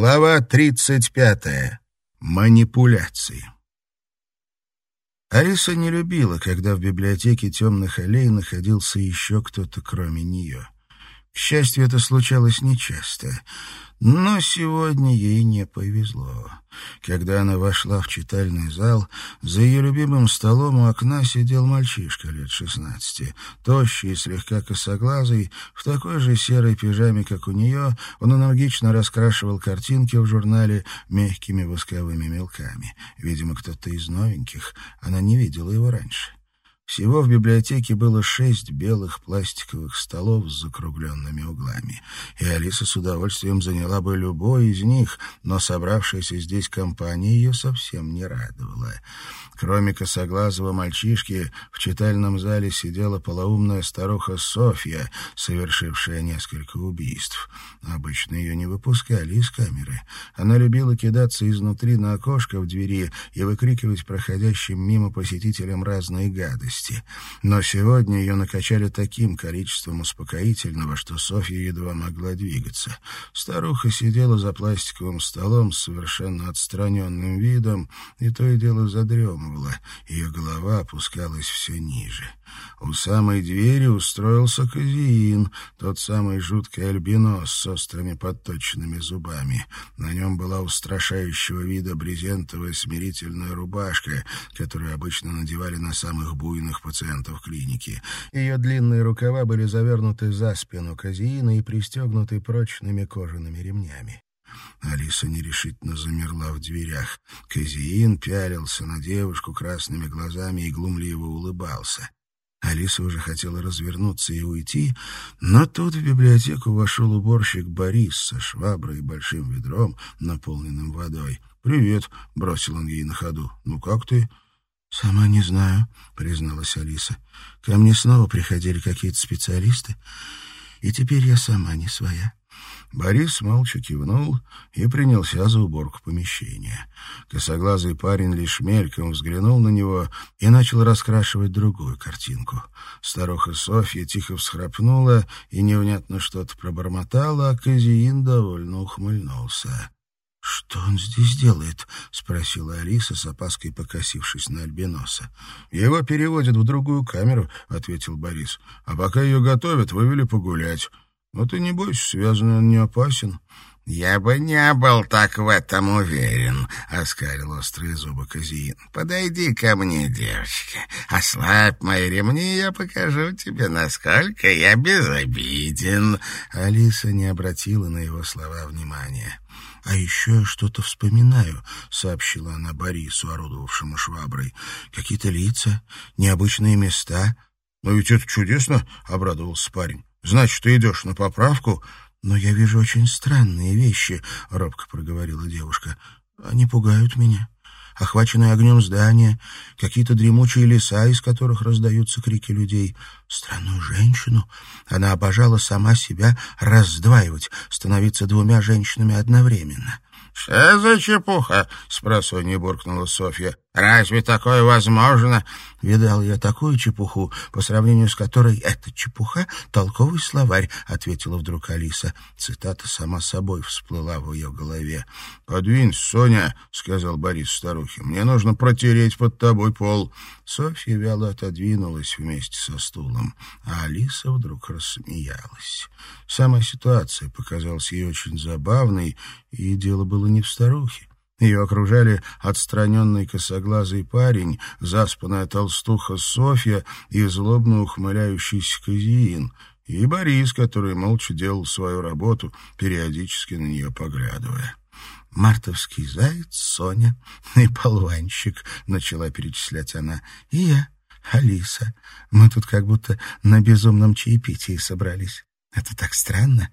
Глава 35. Манипуляции. Алиса не любила, когда в библиотеке темных аллей находился еще кто-то кроме нее. К счастью, это случалось нечасто. Но сегодня ей не повезло. Когда она вошла в читальный зал, за ее любимым столом у окна сидел мальчишка лет шестнадцати. Тощий и слегка косоглазый, в такой же серой пижаме, как у нее, он энергично раскрашивал картинки в журнале мягкими восковыми мелками. Видимо, кто-то из новеньких. Она не видела его раньше. Всего в библиотеке было шесть белых пластиковых столов с закругленными углами, и Алиса с удовольствием заняла бы любой из них, но собравшаяся здесь компания ее совсем не радовала. Кроме косоглазого мальчишки, в читальном зале сидела полоумная старуха Софья, совершившая несколько убийств. Обычно ее не выпускали из камеры. Она любила кидаться изнутри на окошко в двери и выкрикивать проходящим мимо посетителям разные гадости. Но сегодня ее накачали таким количеством успокоительного, что Софья едва могла двигаться. Старуха сидела за пластиковым столом с совершенно отстраненным видом и то и дело задремывала подумывала, ее голова опускалась все ниже. У самой двери устроился Казиин, тот самый жуткий альбинос с острыми подточенными зубами. На нем была устрашающего вида брезентовая смирительная рубашка, которую обычно надевали на самых буйных пациентов клиники. Ее длинные рукава были завернуты за спину Казиина и пристегнуты прочными кожаными ремнями. Алиса нерешительно замерла в дверях. Казиин пялился на девушку красными глазами и глумливо улыбался. Алиса уже хотела развернуться и уйти, но тут в библиотеку вошел уборщик Борис со шваброй и большим ведром, наполненным водой. «Привет», — бросил он ей на ходу. «Ну как ты?» «Сама не знаю», — призналась Алиса. «Ко мне снова приходили какие-то специалисты, и теперь я сама не своя». Борис молча кивнул и принялся за уборку помещения. Косоглазый парень лишь мельком взглянул на него и начал раскрашивать другую картинку. Старуха Софья тихо всхрапнула и невнятно что-то пробормотала, а Казиин довольно ухмыльнулся. «Что он здесь делает?» — спросила Алиса, с опаской покосившись на Альбиноса. «Его переводят в другую камеру», — ответил Борис. «А пока ее готовят, вывели погулять». Но ты не бойся, связанный он не опасен. — Я бы не был так в этом уверен, — оскалил острые зубы Казиин. — Подойди ко мне, девочка, ослабь мои ремни, я покажу тебе, насколько я безобиден. Алиса не обратила на его слова внимания. — А еще я что-то вспоминаю, — сообщила она Борису, орудовавшему шваброй. — Какие-то лица, необычные места. — Но ведь это чудесно, — обрадовался парень. Значит, ты идешь на поправку?» «Но я вижу очень странные вещи», — робко проговорила девушка. «Они пугают меня. Охваченные огнем здания, какие-то дремучие леса, из которых раздаются крики людей. Странную женщину. Она обожала сама себя раздваивать, становиться двумя женщинами одновременно». «Что за чепуха?» — спросонья буркнула Софья. Разве такое возможно? Видал я такую чепуху, по сравнению с которой эта чепуха — толковый словарь, — ответила вдруг Алиса. Цитата сама собой всплыла в ее голове. — Подвинься, Соня, — сказал Борис старухе. — Мне нужно протереть под тобой пол. Софья вяло отодвинулась вместе со стулом, а Алиса вдруг рассмеялась. Сама ситуация показалась ей очень забавной, и дело было не в старухе. Ее окружали отстраненный косоглазый парень, заспанная толстуха Софья и злобно ухмыляющийся Казиин, и Борис, который молча делал свою работу, периодически на нее поглядывая. «Мартовский заяц, Соня и полванщик», — начала перечислять она, — «и я, Алиса. Мы тут как будто на безумном чаепитии собрались. Это так странно.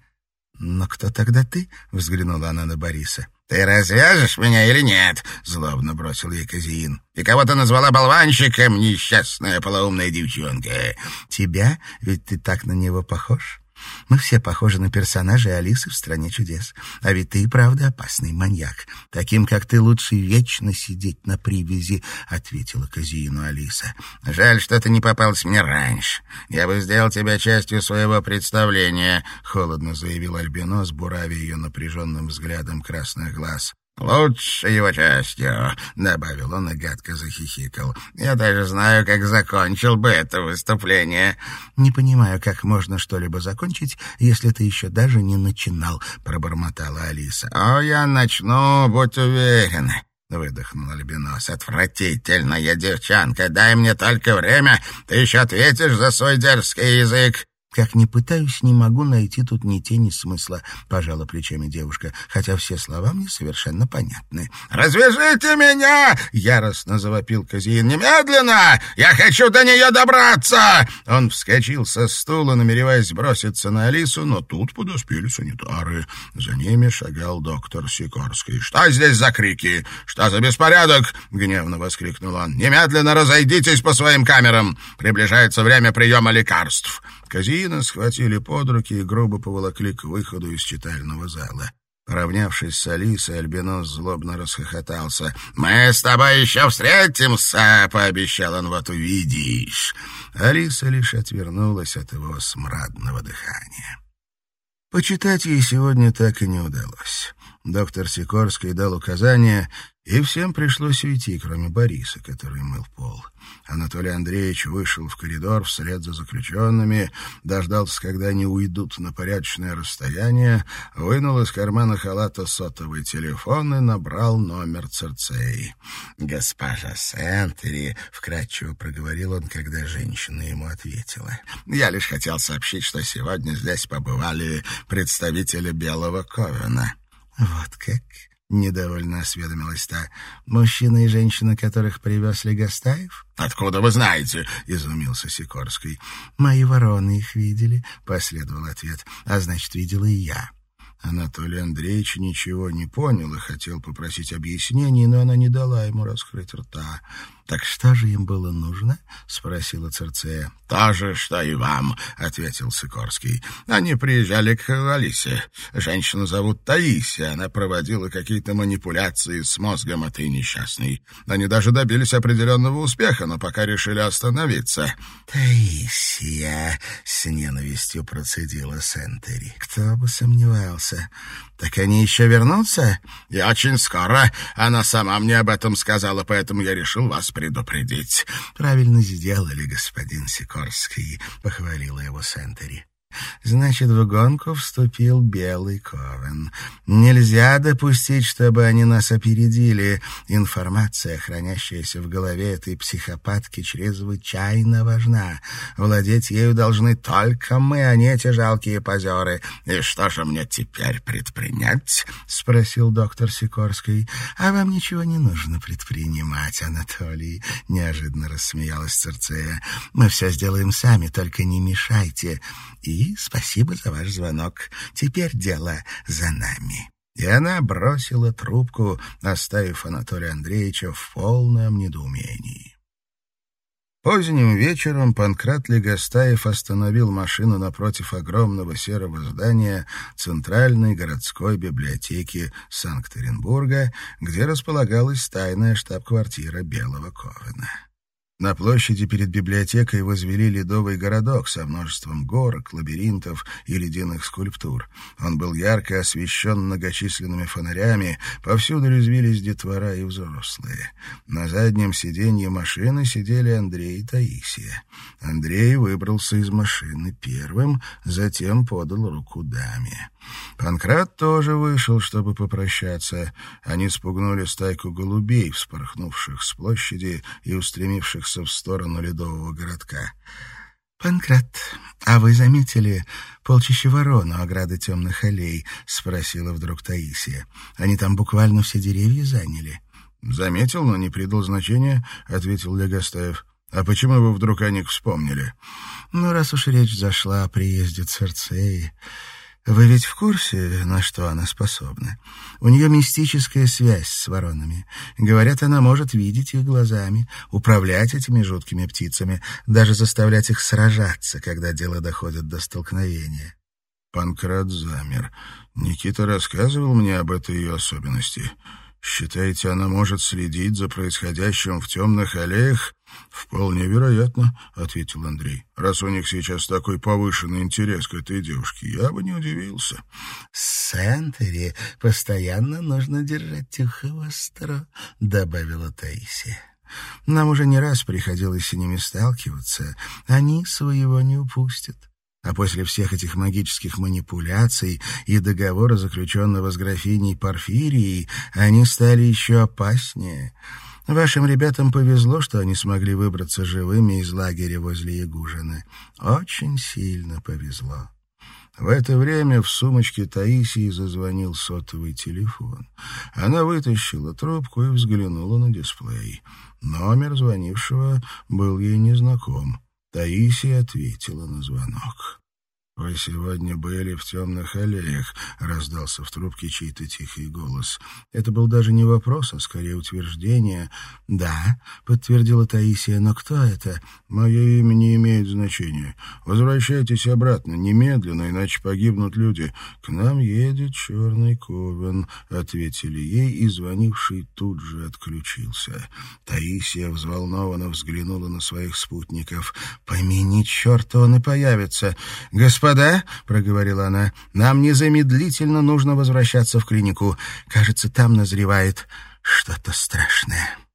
Но кто тогда ты?» — взглянула она на Бориса. «Ты развяжешь меня или нет?» — злобно бросил ей Казиин. «И кого ты назвала болванщиком, несчастная полоумная девчонка?» «Тебя? Ведь ты так на него похож». Мы все похожи на персонажей Алисы в «Стране чудес». А ведь ты и правда опасный маньяк. Таким, как ты, лучше вечно сидеть на привязи», — ответила Казиину Алиса. «Жаль, что ты не попалась мне раньше. Я бы сделал тебя частью своего представления», — холодно заявил Альбинос, буравя ее напряженным взглядом красных глаз. «Лучше его частью», — добавил он и гадко захихикал. «Я даже знаю, как закончил бы это выступление». «Не понимаю, как можно что-либо закончить, если ты еще даже не начинал», — пробормотала Алиса. «О, я начну, будь уверен». — выдохнул Альбинос. «Отвратительная девчонка! Дай мне только время, ты еще ответишь за свой дерзкий язык!» «Как ни пытаюсь, не могу найти тут ни тени смысла», — пожала плечами девушка, хотя все слова мне совершенно понятны. «Развяжите меня!» — яростно завопил Казиин. «Немедленно! Я хочу до нее добраться!» Он вскочил со стула, намереваясь броситься на Алису, но тут подоспели санитары. За ними шагал доктор Сикорский. «Что здесь за крики? Что за беспорядок?» — гневно воскликнул он. «Немедленно разойдитесь по своим камерам! Приближается время приема лекарств!» Казиина схватили под руки и грубо поволокли к выходу из читального зала. Поравнявшись с Алисой, Альбинос злобно расхохотался. «Мы с тобой еще встретимся!» — пообещал он, вот увидишь. Алиса лишь отвернулась от его смрадного дыхания. Почитать ей сегодня так и не удалось. Доктор Сикорский дал указания, и всем пришлось уйти, кроме Бориса, который мыл пол. Анатолий Андреевич вышел в коридор вслед за заключенными, дождался, когда они уйдут на порядочное расстояние, вынул из кармана халата сотовый телефон и набрал номер Церцеи. «Госпожа Сентери», — вкратчиво проговорил он, когда женщина ему ответила, — «я лишь хотел сообщить, что сегодня здесь побывали представители Белого Ковена». «Вот как?» — недовольно осведомилась та. «Мужчина и женщина, которых привез Легостаев?» «Откуда вы знаете?» — изумился Сикорский. «Мои вороны их видели», — последовал ответ. «А значит, видела и я». Анатолий Андреевич ничего не понял и хотел попросить объяснений, но она не дала ему раскрыть рта. «Так что же им было нужно?» — спросила Церцея. «То же, что и вам», — ответил Сикорский. «Они приезжали к Алисе. Женщину зовут Таисия. Она проводила какие-то манипуляции с мозгом этой несчастной. Они даже добились определенного успеха, но пока решили остановиться». «Таисия», — с ненавистью процедила Сентери. «Кто бы сомневался. Так они еще вернутся?» «И очень скоро. Она сама мне об этом сказала, поэтому я решил вас предупредить. Правильно сделали, господин Сикорский, похвалила его Сентери. Значит, в гонку вступил Белый Ковен. Нельзя допустить, чтобы они нас опередили. Информация, хранящаяся в голове этой психопатки, чрезвычайно важна. Владеть ею должны только мы, а не эти жалкие позеры. «И что же мне теперь предпринять?» — спросил доктор Сикорский. «А вам ничего не нужно предпринимать, Анатолий», — неожиданно рассмеялась Церцея. «Мы все сделаем сами, только не мешайте. И спасибо за ваш звонок. Теперь дело за нами». И она бросила трубку, оставив Анатолия Андреевича в полном недоумении. Поздним вечером Панкрат Легостаев остановил машину напротив огромного серого здания Центральной городской библиотеки Санкт-Петербурга, где располагалась тайная штаб-квартира Белого Ковена. На площади перед библиотекой возвели ледовый городок со множеством горок, лабиринтов и ледяных скульптур. Он был ярко освещен многочисленными фонарями, повсюду резвились детвора и взрослые. На заднем сиденье машины сидели Андрей и Таисия. Андрей выбрался из машины первым, затем подал руку даме. Панкрат тоже вышел, чтобы попрощаться. Они спугнули стайку голубей, вспорхнувших с площади и устремившихся в сторону ледового городка. «Панкрат, а вы заметили полчища ворон у ограды темных аллей?» — спросила вдруг Таисия. «Они там буквально все деревья заняли». «Заметил, но не придал значения», — ответил Легостаев. «А почему вы вдруг о них вспомнили?» «Ну, раз уж речь зашла о приезде Церцеи...» Вы ведь в курсе, на что она способна? У нее мистическая связь с воронами. Говорят, она может видеть их глазами, управлять этими жуткими птицами, даже заставлять их сражаться, когда дело доходит до столкновения. Панкрат замер. Никита рассказывал мне об этой ее особенности. Считаете, она может следить за происходящим в темных аллеях? Вполне вероятно, ответил Андрей. Раз у них сейчас такой повышенный интерес к этой девушке, я бы не удивился. Сентери постоянно нужно держать ухо востро, добавила Таисия. Нам уже не раз приходилось с ними сталкиваться. Они своего не упустят. А после всех этих магических манипуляций и договора, заключенного с графиней Порфирией, они стали еще опаснее. Вашим ребятам повезло, что они смогли выбраться живыми из лагеря возле Ягужины. Очень сильно повезло. В это время в сумочке Таисии зазвонил сотовый телефон. Она вытащила трубку и взглянула на дисплей. Номер звонившего был ей незнаком. Таисия ответила на звонок. «Вы сегодня были в темных аллеях», — раздался в трубке чей-то тихий голос. Это был даже не вопрос, а скорее утверждение. «Да», — подтвердила Таисия, — «но кто это?» «Мое имя не имеет значения. Возвращайтесь обратно, немедленно, иначе погибнут люди. К нам едет черный ковен», — ответили ей, и звонивший тут же отключился. Таисия взволнованно взглянула на своих спутников. «Помяни черта, он и появится. Господин «Господа», — проговорила она, — «нам незамедлительно нужно возвращаться в клинику. Кажется, там назревает что-то страшное».